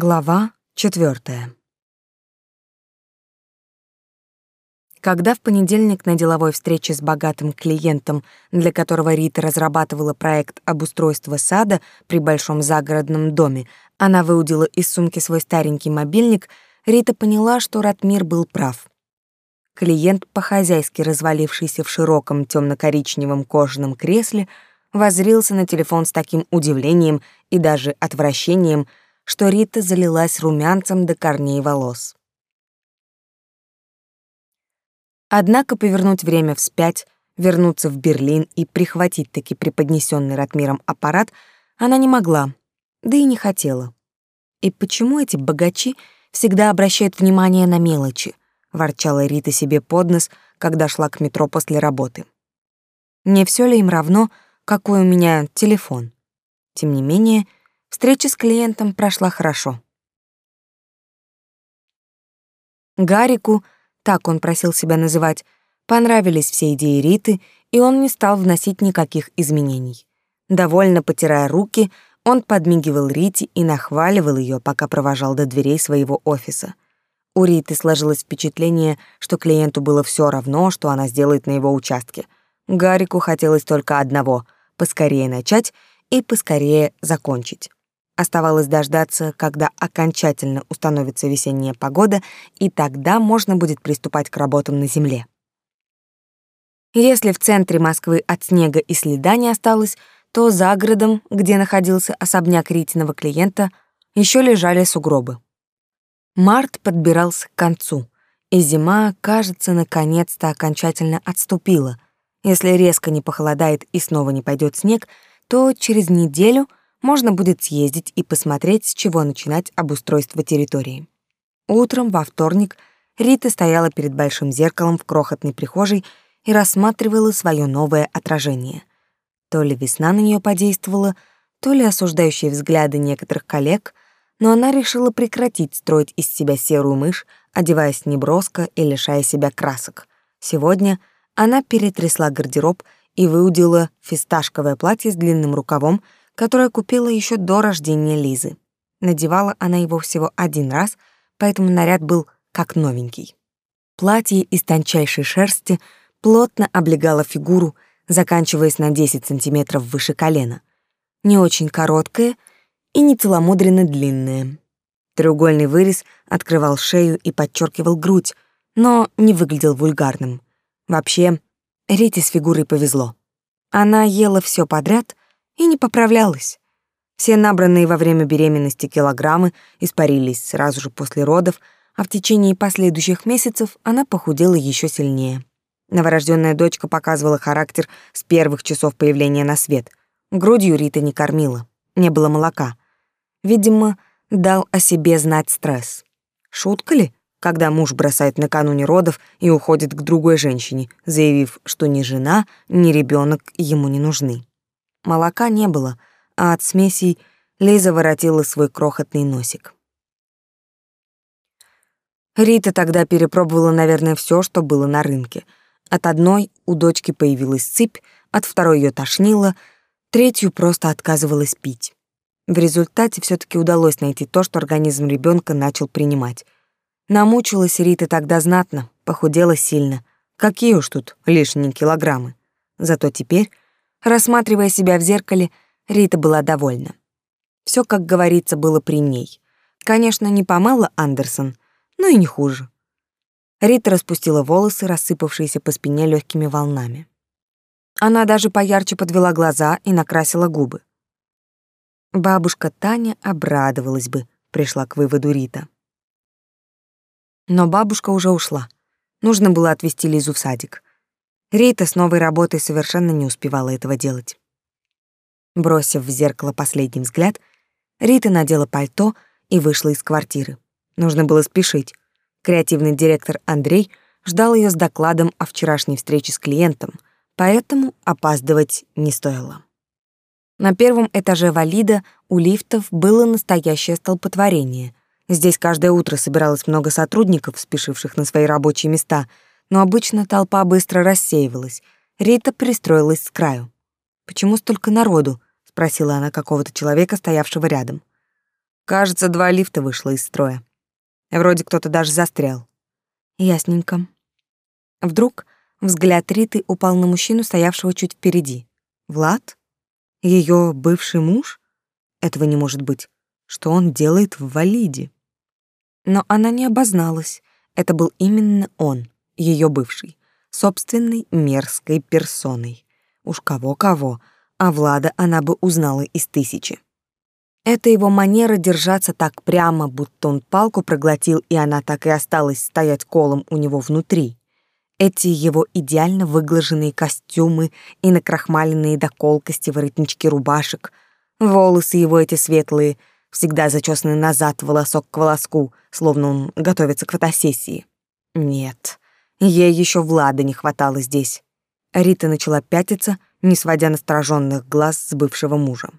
Глава четвертая. Когда в понедельник на деловой встрече с богатым клиентом, для которого Рита разрабатывала проект обустройства сада при большом загородном доме, она выудила из сумки свой старенький мобильник, Рита поняла, что Ратмир был прав. Клиент, по-хозяйски развалившийся в широком темно-коричневом кожаном кресле, воззрился на телефон с таким удивлением и даже отвращением, что Рита залилась румянцем до корней волос. Однако повернуть время вспять, вернуться в Берлин и прихватить таки преподнесенный Ратмиром аппарат она не могла, да и не хотела. И почему эти богачи всегда обращают внимание на мелочи? ворчала Рита себе под нос, когда шла к метро после работы. Не все ли им равно, какой у меня телефон? Тем не менее, встреча с клиентом прошла хорошо. Гарику так он просил себя называть, понравились все идеи Риты, и он не стал вносить никаких изменений. Довольно потирая руки, он подмигивал Рите и нахваливал ее, пока провожал до дверей своего офиса. У Риты сложилось впечатление, что клиенту было все равно, что она сделает на его участке. Гарику хотелось только одного — поскорее начать и поскорее закончить. Оставалось дождаться, когда окончательно установится весенняя погода, и тогда можно будет приступать к работам на земле. Если в центре Москвы от снега и следа не осталось, то за городом, где находился особняк Ритиного клиента, еще лежали сугробы. Март подбирался к концу, и зима, кажется, наконец-то окончательно отступила. Если резко не похолодает и снова не пойдет снег, то через неделю — можно будет съездить и посмотреть, с чего начинать обустройство территории. Утром во вторник Рита стояла перед большим зеркалом в крохотной прихожей и рассматривала свое новое отражение. То ли весна на нее подействовала, то ли осуждающие взгляды некоторых коллег, но она решила прекратить строить из себя серую мышь, одеваясь неброско и лишая себя красок. Сегодня она перетрясла гардероб и выудила фисташковое платье с длинным рукавом, которое купила еще до рождения Лизы. Надевала она его всего один раз, поэтому наряд был как новенький. Платье из тончайшей шерсти плотно облегало фигуру, заканчиваясь на 10 сантиметров выше колена. Не очень короткое и не целомудренно длинное. Треугольный вырез открывал шею и подчеркивал грудь, но не выглядел вульгарным. Вообще, Рите с фигурой повезло. Она ела все подряд и не поправлялась. Все набранные во время беременности килограммы испарились сразу же после родов, а в течение последующих месяцев она похудела еще сильнее. Новорожденная дочка показывала характер с первых часов появления на свет. Грудью Рита не кормила, не было молока. Видимо, дал о себе знать стресс. Шутка ли, когда муж бросает накануне родов и уходит к другой женщине, заявив, что ни жена, ни ребенок ему не нужны. Молока не было, а от смесей Лиза воротила свой крохотный носик. Рита тогда перепробовала, наверное, все, что было на рынке. От одной у дочки появилась сыпь, от второй ее тошнило, третью просто отказывалась пить. В результате все таки удалось найти то, что организм ребенка начал принимать. Намучилась Рита тогда знатно, похудела сильно. Какие уж тут лишние килограммы. Зато теперь Рассматривая себя в зеркале, Рита была довольна. Все, как говорится, было при ней. Конечно, не помыла Андерсон, но и не хуже. Рита распустила волосы, рассыпавшиеся по спине легкими волнами. Она даже поярче подвела глаза и накрасила губы. Бабушка Таня обрадовалась бы, пришла к выводу Рита. Но бабушка уже ушла. Нужно было отвезти Лизу в садик. Рита с новой работой совершенно не успевала этого делать. Бросив в зеркало последний взгляд, Рита надела пальто и вышла из квартиры. Нужно было спешить. Креативный директор Андрей ждал ее с докладом о вчерашней встрече с клиентом, поэтому опаздывать не стоило. На первом этаже валида у лифтов было настоящее столпотворение. Здесь каждое утро собиралось много сотрудников, спешивших на свои рабочие места — но обычно толпа быстро рассеивалась. Рита пристроилась с краю. «Почему столько народу?» — спросила она какого-то человека, стоявшего рядом. Кажется, два лифта вышло из строя. Вроде кто-то даже застрял. Ясненько. Вдруг взгляд Риты упал на мужчину, стоявшего чуть впереди. Влад? Ее бывший муж? Этого не может быть. Что он делает в Валиде? Но она не обозналась. Это был именно он, ее бывший, собственной мерзкой персоной. Уж кого-кого, а Влада она бы узнала из тысячи. Это его манера держаться так прямо, будто он палку проглотил, и она так и осталась стоять колом у него внутри. Эти его идеально выглаженные костюмы и накрахмаленные до колкости воротнички рубашек, волосы его эти светлые, всегда зачесанные назад волосок к волоску, словно он готовится к фотосессии. Нет, ей еще Влада не хватало здесь. Рита начала пятиться, не сводя настороженных глаз с бывшего мужа.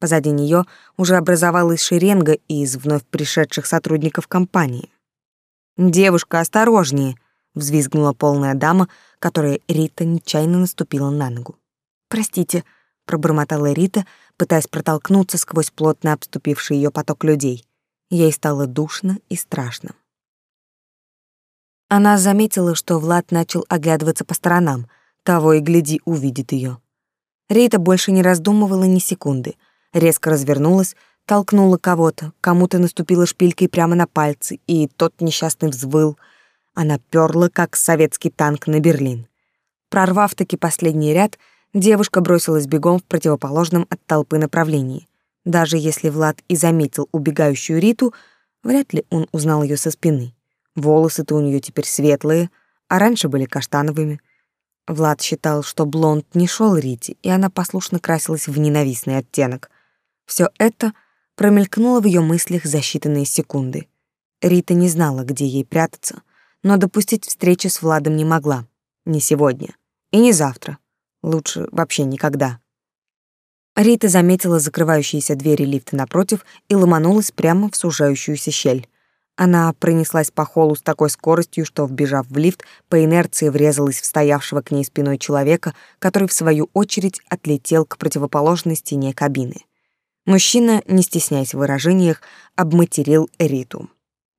Позади нее уже образовалась шеренга из вновь пришедших сотрудников компании. «Девушка, осторожнее!» — взвизгнула полная дама, которая Рита нечаянно наступила на ногу. «Простите», — пробормотала Рита, пытаясь протолкнуться сквозь плотно обступивший ее поток людей. Ей стало душно и страшно. Она заметила, что Влад начал оглядываться по сторонам, того и гляди увидит ее. Рита больше не раздумывала ни секунды — резко развернулась, толкнула кого-то, кому-то наступила шпилькой прямо на пальцы, и тот несчастный взвыл. Она перла, как советский танк на Берлин. Прорвав таки последний ряд, девушка бросилась бегом в противоположном от толпы направлении. Даже если Влад и заметил убегающую Риту, вряд ли он узнал ее со спины. Волосы-то у нее теперь светлые, а раньше были каштановыми. Влад считал, что блонд не шел Рите, и она послушно красилась в ненавистный оттенок. Все это промелькнуло в ее мыслях за считанные секунды. Рита не знала, где ей прятаться, но допустить встречи с Владом не могла. Не сегодня. И не завтра. Лучше вообще никогда. Рита заметила закрывающиеся двери лифта напротив и ломанулась прямо в сужающуюся щель. Она пронеслась по холлу с такой скоростью, что, вбежав в лифт, по инерции врезалась в стоявшего к ней спиной человека, который, в свою очередь, отлетел к противоположной стене кабины. Мужчина, не стесняясь в выражениях, обматерил Риту.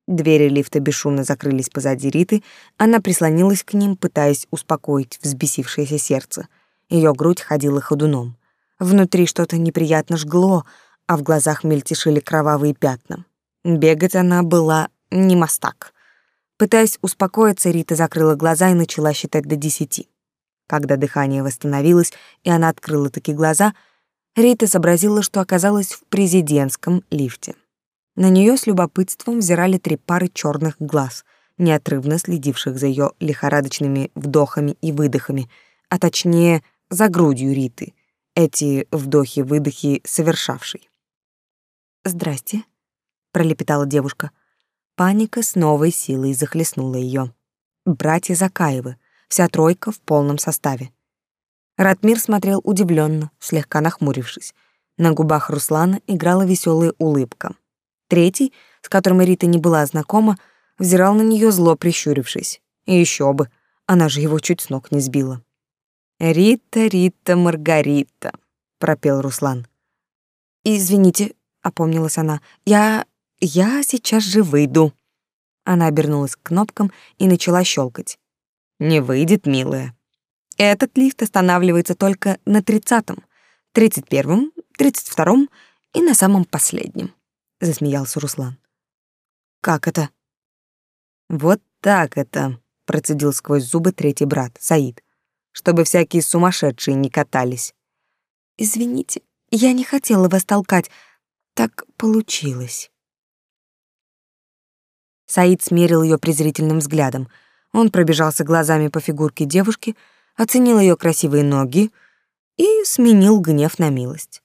Двери лифта бесшумно закрылись позади Риты, она прислонилась к ним, пытаясь успокоить взбесившееся сердце. Ее грудь ходила ходуном. Внутри что-то неприятно жгло, а в глазах мельтешили кровавые пятна. Бегать она была не мастак. Пытаясь успокоиться, Рита закрыла глаза и начала считать до десяти. Когда дыхание восстановилось, и она открыла такие глаза — Рита сообразила, что оказалась в президентском лифте. На нее с любопытством взирали три пары черных глаз, неотрывно следивших за ее лихорадочными вдохами и выдохами, а точнее, за грудью Риты, эти вдохи-выдохи совершавшей. «Здрасте», — пролепетала девушка. Паника с новой силой захлестнула ее. Братья Закаевы, вся тройка в полном составе. Ратмир смотрел удивленно, слегка нахмурившись. На губах Руслана играла веселая улыбка. Третий, с которым Рита не была знакома, взирал на нее зло прищурившись. И еще бы, она же его чуть с ног не сбила. «Рита, Рита, Маргарита», — пропел Руслан. «Извините», — опомнилась она, — «я... я сейчас же выйду». Она обернулась к кнопкам и начала щелкать. «Не выйдет, милая», этот лифт останавливается только на тридцатом, тридцать первом, тридцать втором и на самом последнем, засмеялся Руслан. Как это? Вот так это, процедил сквозь зубы третий брат, Саид, чтобы всякие сумасшедшие не катались. Извините, я не хотела вас толкать. Так получилось. Саид смерил ее презрительным взглядом. Он пробежался глазами по фигурке девушки, оценил ее красивые ноги и сменил гнев на милость.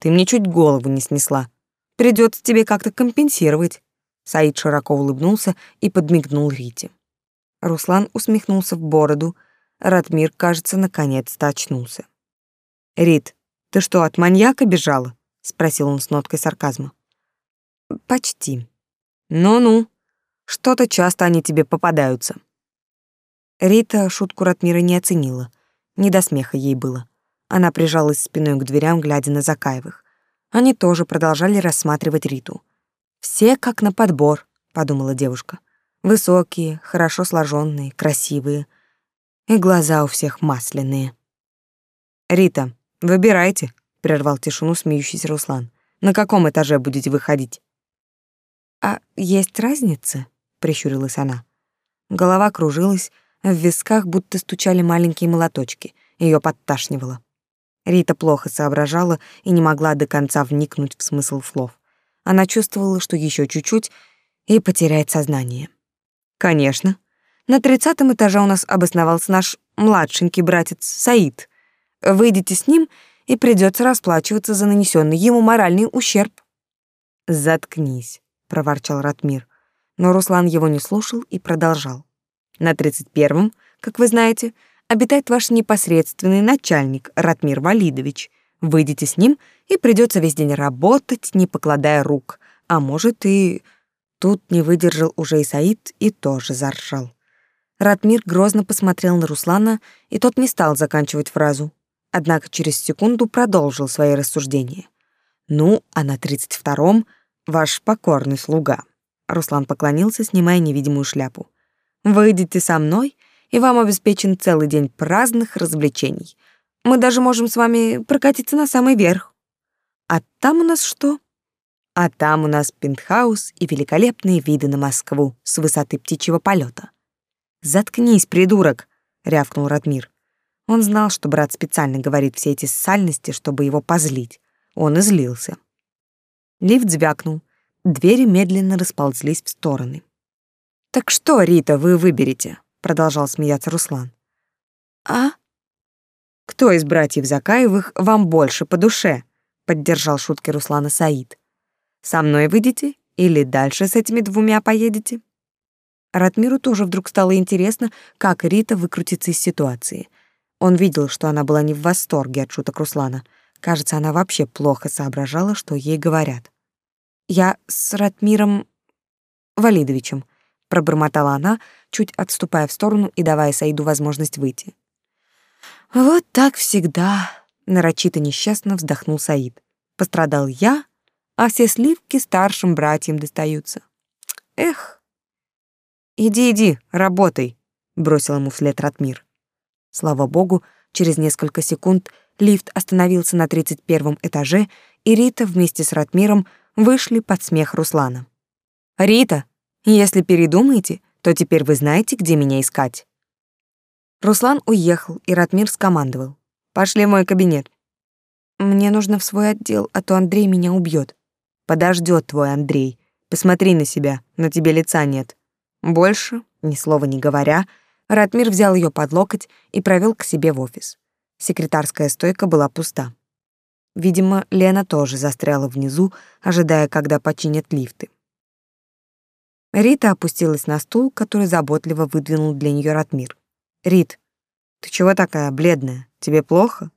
Ты мне чуть голову не снесла. Придется тебе как-то компенсировать. Саид широко улыбнулся и подмигнул Рите. Руслан усмехнулся в бороду. Ратмир, кажется, наконец-то очнулся. «Рит, ты что, от маньяка бежала?» — спросил он с ноткой сарказма. «Почти. Ну-ну, что-то часто они тебе попадаются». Рита шутку Ратмира не оценила. Не до смеха ей было. Она прижалась спиной к дверям, глядя на Закаевых. Они тоже продолжали рассматривать Риту. Все как на подбор, подумала девушка. Высокие, хорошо сложенные, красивые. И глаза у всех масляные. Рита, выбирайте, прервал тишину смеющийся Руслан. На каком этаже будете выходить? А есть разница? Прищурилась она. Голова кружилась, в висках будто стучали маленькие молоточки. Ее подташнивало. Рита плохо соображала и не могла до конца вникнуть в смысл слов. Она чувствовала, что еще чуть-чуть и потеряет сознание. Конечно. На тридцатом этаже у нас обосновался наш младшенький братец Саид. Выйдите с ним, и придется расплачиваться за нанесенный ему моральный ущерб. Заткнись, проворчал Ратмир, но Руслан его не слушал и продолжал. На тридцать первом, как вы знаете, обитает ваш непосредственный начальник Ратмир Валидович. Выйдите с ним, и придется весь день работать, не покладая рук. А может и... Тут не выдержал уже и Саид и тоже заржал. Ратмир грозно посмотрел на Руслана, и тот не стал заканчивать фразу. Однако через секунду продолжил свои рассуждения. «Ну, а на тридцать втором ваш покорный слуга». Руслан поклонился, снимая невидимую шляпу. «Выйдите со мной, и вам обеспечен целый день праздных развлечений. Мы даже можем с вами прокатиться на самый верх. А там у нас что? А там у нас пентхаус и великолепные виды на Москву с высоты птичьего полета. Заткнись, придурок, рявкнул Радмир. Он знал, что брат специально говорит все эти сальности, чтобы его позлить. Он излился. Лифт звякнул. Двери медленно расползлись в стороны. Так что, Рита, вы выберете? продолжал смеяться Руслан. А? Кто из братьев Закаевых вам больше по душе? поддержал шутки Руслана Саид. Со мной выйдете или дальше с этими двумя поедете? Ратмиру тоже вдруг стало интересно, как Рита выкрутится из ситуации. Он видел, что она была не в восторге от шуток Руслана. Кажется, она вообще плохо соображала, что ей говорят. «Я с Ратмиром Валидовичем», — пробормотала она, чуть отступая в сторону и давая Саиду возможность выйти. «Вот так всегда», — нарочито несчастно вздохнул Саид. «Пострадал я, а все сливки старшим братьям достаются. Эх!» «Иди, иди, работай», — бросил ему вслед Ратмир. Слава богу, через несколько секунд лифт остановился на тридцать первом этаже, и Рита вместе с Ратмиром вышли под смех Руслана. «Рита, если передумаете, то теперь вы знаете, где меня искать». Руслан уехал, и Ратмир скомандовал. «Пошли в мой кабинет». «Мне нужно в свой отдел, а то Андрей меня убьет. Подождет твой Андрей. Посмотри на себя, на тебе лица нет». Больше, ни слова не говоря, Ратмир взял ее под локоть и провел к себе в офис. Секретарская стойка была пуста. Видимо, Лена тоже застряла внизу, ожидая, когда починят лифты. Рита опустилась на стул, который заботливо выдвинул для нее Ратмир. «Рит, ты чего такая бледная? Тебе плохо?»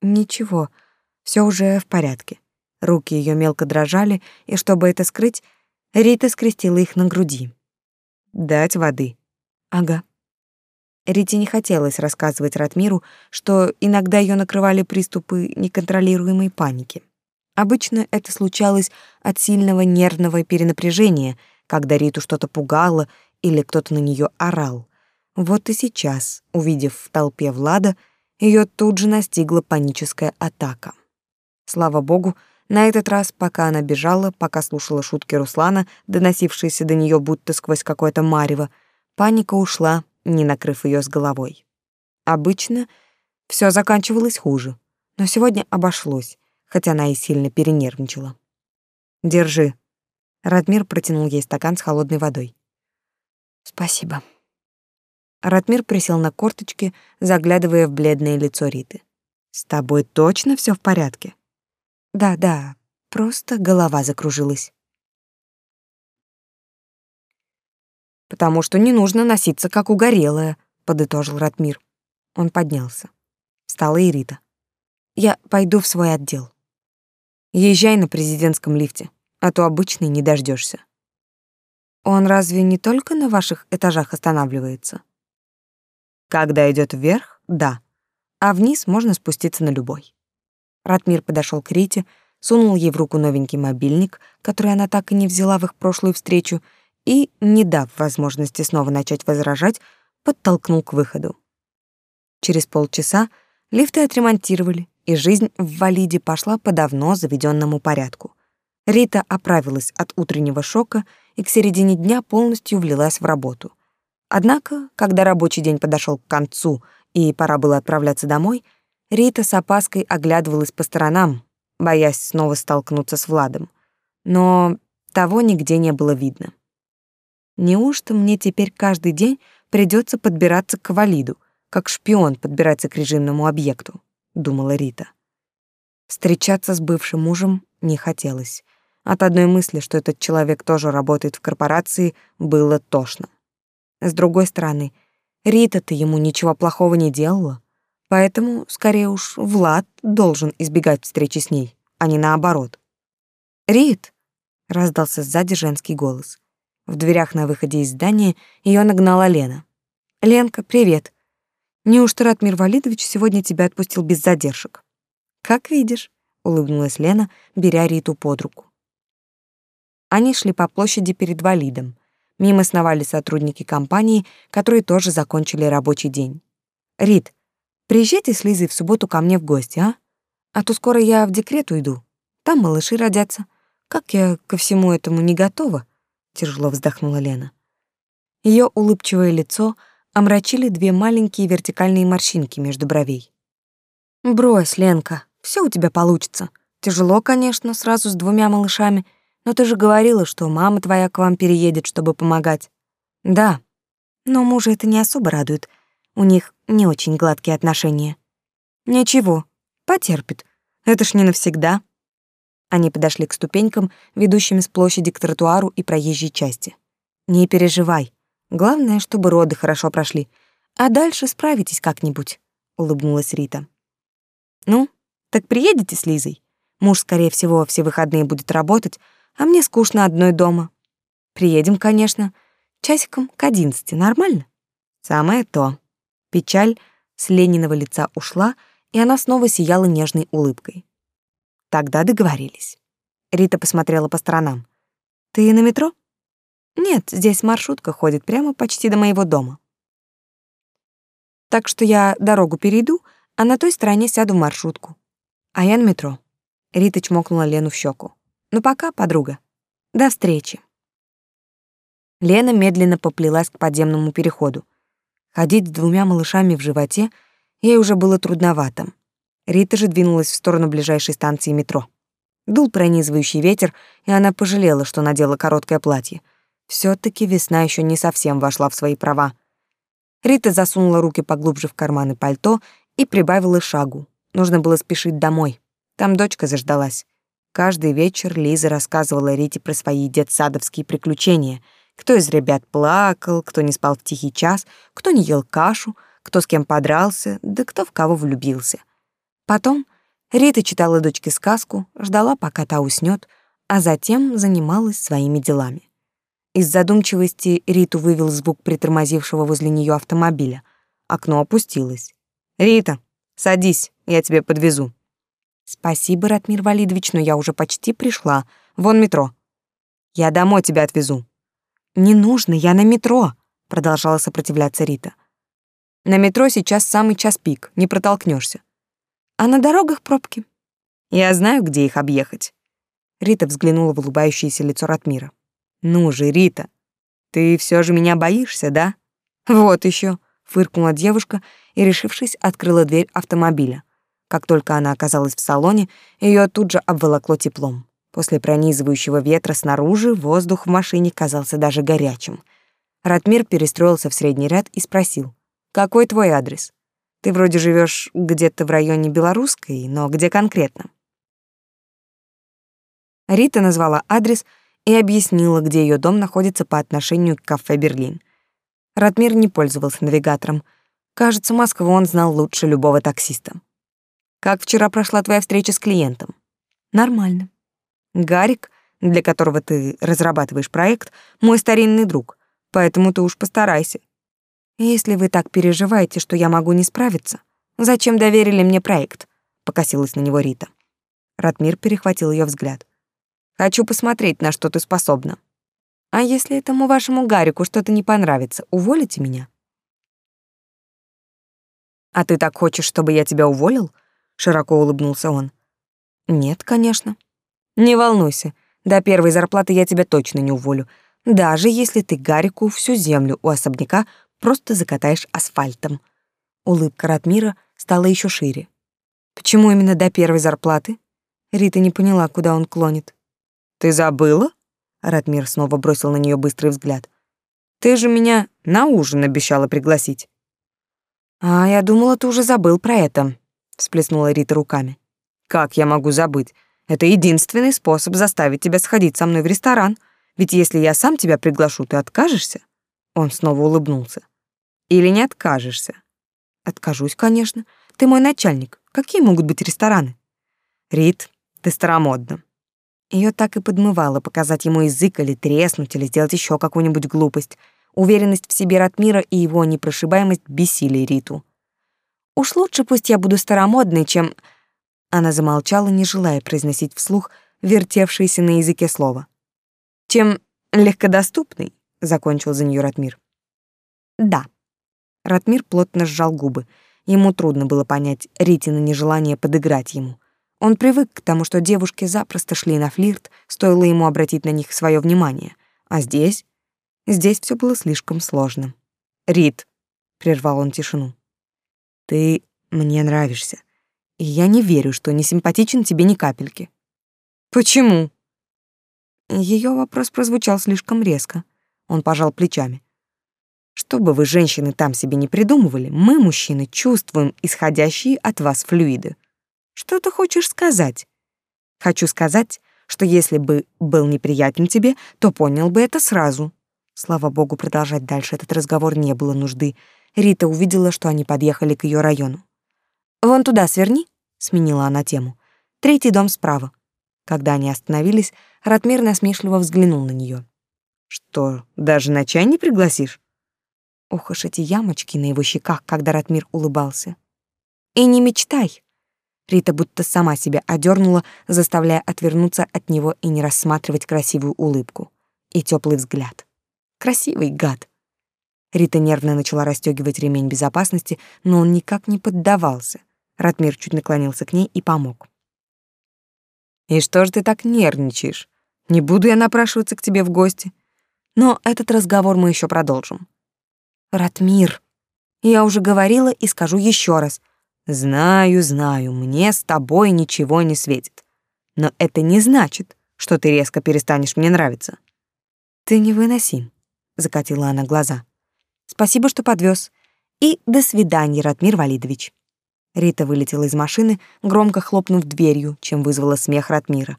«Ничего, все уже в порядке». Руки ее мелко дрожали, и чтобы это скрыть, Рита скрестила их на груди. «Дать воды?» «Ага». Рите не хотелось рассказывать Ратмиру, что иногда ее накрывали приступы неконтролируемой паники. Обычно это случалось от сильного нервного перенапряжения — когда Риту что-то пугало или кто-то на нее орал. Вот и сейчас, увидев в толпе Влада, ее тут же настигла паническая атака. Слава богу, на этот раз, пока она бежала, пока слушала шутки Руслана, доносившиеся до нее будто сквозь какое-то марево, паника ушла, не накрыв ее с головой. Обычно все заканчивалось хуже, но сегодня обошлось, хотя она и сильно перенервничала. «Держи», Радмир протянул ей стакан с холодной водой. «Спасибо». Радмир присел на корточки, заглядывая в бледное лицо Риты. «С тобой точно все в порядке?» «Да, да, просто голова закружилась». «Потому что не нужно носиться, как угорелая», — подытожил Ратмир. Он поднялся. Встала и Рита. «Я пойду в свой отдел». «Езжай на президентском лифте а то обычный не дождешься. Он разве не только на ваших этажах останавливается? Когда идет вверх, да, а вниз можно спуститься на любой. Ратмир подошел к Рите, сунул ей в руку новенький мобильник, который она так и не взяла в их прошлую встречу, и, не дав возможности снова начать возражать, подтолкнул к выходу. Через полчаса лифты отремонтировали, и жизнь в Валиде пошла по давно заведенному порядку. Рита оправилась от утреннего шока и к середине дня полностью влилась в работу. Однако, когда рабочий день подошел к концу и пора было отправляться домой, Рита с опаской оглядывалась по сторонам, боясь снова столкнуться с Владом. Но того нигде не было видно. Неужто мне теперь каждый день придется подбираться к Валиду, как шпион подбираться к режимному объекту? думала Рита. Встречаться с бывшим мужем не хотелось. От одной мысли, что этот человек тоже работает в корпорации, было тошно. С другой стороны, Рита-то ему ничего плохого не делала, поэтому, скорее уж, Влад должен избегать встречи с ней, а не наоборот. «Рит!» — раздался сзади женский голос. В дверях на выходе из здания ее нагнала Лена. «Ленка, привет. Неужто Ратмир Валидович сегодня тебя отпустил без задержек? Как видишь, улыбнулась Лена, беря Риту под руку. Они шли по площади перед Валидом. Мимо сновали сотрудники компании, которые тоже закончили рабочий день. Рит, приезжайте с Лизой в субботу ко мне в гости, а? А то скоро я в декрет уйду. Там малыши родятся. Как я ко всему этому не готова? Тяжело вздохнула Лена. Ее улыбчивое лицо омрачили две маленькие вертикальные морщинки между бровей. «Брось, Ленка, все у тебя получится. Тяжело, конечно, сразу с двумя малышами, но ты же говорила, что мама твоя к вам переедет, чтобы помогать». «Да, но мужа это не особо радует. У них не очень гладкие отношения». «Ничего, потерпит. Это ж не навсегда». Они подошли к ступенькам, ведущим с площади к тротуару и проезжей части. «Не переживай, Главное, чтобы роды хорошо прошли. А дальше справитесь как-нибудь, улыбнулась Рита. Ну, так приедете с Лизой? Муж, скорее всего, все выходные будет работать, а мне скучно одной дома. Приедем, конечно, часиком к одиннадцати, нормально? Самое то. Печаль с Лениного лица ушла, и она снова сияла нежной улыбкой. Тогда договорились. Рита посмотрела по сторонам. Ты на метро? Нет, здесь маршрутка ходит прямо почти до моего дома. Так что я дорогу перейду, а на той стороне сяду в маршрутку. А я на метро. Рита чмокнула Лену в щеку. Ну пока, подруга. До встречи. Лена медленно поплелась к подземному переходу. Ходить с двумя малышами в животе ей уже было трудновато. Рита же двинулась в сторону ближайшей станции метро. Дул пронизывающий ветер, и она пожалела, что надела короткое платье — все таки весна еще не совсем вошла в свои права. Рита засунула руки поглубже в карманы пальто и прибавила шагу. Нужно было спешить домой. Там дочка заждалась. Каждый вечер Лиза рассказывала Рите про свои детсадовские приключения. Кто из ребят плакал, кто не спал в тихий час, кто не ел кашу, кто с кем подрался, да кто в кого влюбился. Потом Рита читала дочке сказку, ждала, пока та уснет, а затем занималась своими делами. Из задумчивости Риту вывел звук притормозившего возле нее автомобиля. Окно опустилось. «Рита, садись, я тебя подвезу». «Спасибо, Ратмир Валидович, но я уже почти пришла. Вон метро». «Я домой тебя отвезу». «Не нужно, я на метро», — продолжала сопротивляться Рита. «На метро сейчас самый час пик, не протолкнешься. А на дорогах пробки». «Я знаю, где их объехать». Рита взглянула в улыбающееся лицо Ратмира. Ну же, Рита, ты все же меня боишься, да? Вот еще, фыркнула девушка и, решившись, открыла дверь автомобиля. Как только она оказалась в салоне, ее тут же обволокло теплом. После пронизывающего ветра снаружи воздух в машине казался даже горячим. Ратмир перестроился в средний ряд и спросил: "Какой твой адрес? Ты вроде живешь где-то в районе Белорусской, но где конкретно?" Рита назвала адрес и объяснила, где ее дом находится по отношению к кафе «Берлин». Ратмир не пользовался навигатором. Кажется, Москву он знал лучше любого таксиста. «Как вчера прошла твоя встреча с клиентом?» «Нормально. Гарик, для которого ты разрабатываешь проект, мой старинный друг, поэтому ты уж постарайся. Если вы так переживаете, что я могу не справиться, зачем доверили мне проект?» — покосилась на него Рита. Ратмир перехватил ее взгляд. Хочу посмотреть, на что ты способна. А если этому вашему Гарику что-то не понравится, уволите меня? А ты так хочешь, чтобы я тебя уволил? Широко улыбнулся он. Нет, конечно. Не волнуйся, до первой зарплаты я тебя точно не уволю, даже если ты Гарику всю землю у особняка просто закатаешь асфальтом. Улыбка Ратмира стала еще шире. Почему именно до первой зарплаты? Рита не поняла, куда он клонит. Ты забыла? Ратмир снова бросил на нее быстрый взгляд. Ты же меня на ужин обещала пригласить. А я думала, ты уже забыл про это, всплеснула Рита руками. Как я могу забыть? Это единственный способ заставить тебя сходить со мной в ресторан. Ведь если я сам тебя приглашу, ты откажешься? Он снова улыбнулся. Или не откажешься? Откажусь, конечно. Ты мой начальник. Какие могут быть рестораны? Рит, ты старомодна. Ее так и подмывало показать ему язык или треснуть, или сделать еще какую-нибудь глупость. Уверенность в себе Ратмира и его непрошибаемость бесили Риту. «Уж лучше пусть я буду старомодной, чем...» Она замолчала, не желая произносить вслух вертевшееся на языке слово. «Чем легкодоступный», — закончил за нее Ратмир. «Да». Ратмир плотно сжал губы. Ему трудно было понять Ритина нежелание подыграть ему. Он привык к тому, что девушки запросто шли на флирт, стоило ему обратить на них свое внимание. А здесь... Здесь все было слишком сложно. «Рит», — прервал он тишину, — «ты мне нравишься, и я не верю, что не симпатичен тебе ни капельки». «Почему?» Ее вопрос прозвучал слишком резко. Он пожал плечами. Что бы вы, женщины, там себе не придумывали, мы, мужчины, чувствуем исходящие от вас флюиды. Что ты хочешь сказать? Хочу сказать, что если бы был неприятен тебе, то понял бы это сразу. Слава богу, продолжать дальше этот разговор не было нужды. Рита увидела, что они подъехали к ее району. «Вон туда сверни», — сменила она тему. «Третий дом справа». Когда они остановились, Ратмир насмешливо взглянул на нее. «Что, даже на чай не пригласишь?» Ох уж эти ямочки на его щеках, когда Ратмир улыбался. «И не мечтай», Рита будто сама себя одернула, заставляя отвернуться от него и не рассматривать красивую улыбку и теплый взгляд. Красивый гад. Рита нервно начала расстегивать ремень безопасности, но он никак не поддавался. Ратмир чуть наклонился к ней и помог. «И что ж ты так нервничаешь? Не буду я напрашиваться к тебе в гости. Но этот разговор мы еще продолжим». «Ратмир, я уже говорила и скажу еще раз. Знаю, знаю, мне с тобой ничего не светит. Но это не значит, что ты резко перестанешь мне нравиться. Ты невыносим, закатила она глаза. Спасибо, что подвез. И до свидания, Ратмир Валидович. Рита вылетела из машины, громко хлопнув дверью, чем вызвала смех Ратмира.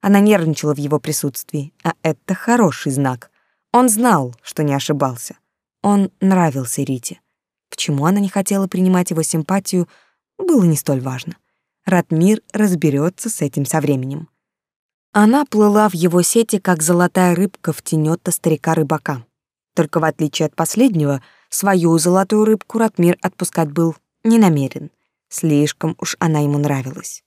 Она нервничала в его присутствии, а это хороший знак. Он знал, что не ошибался. Он нравился Рите. Почему она не хотела принимать его симпатию, было не столь важно. Ратмир разберется с этим со временем. Она плыла в его сети, как золотая рыбка в тенета старика-рыбака. Только в отличие от последнего, свою золотую рыбку Ратмир отпускать был не намерен. Слишком уж она ему нравилась.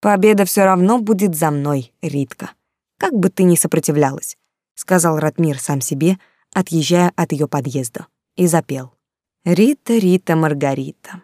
«Победа все равно будет за мной, Ритка. Как бы ты ни сопротивлялась», — сказал Ратмир сам себе, отъезжая от ее подъезда, и запел. «Рита, Рита, Маргарита».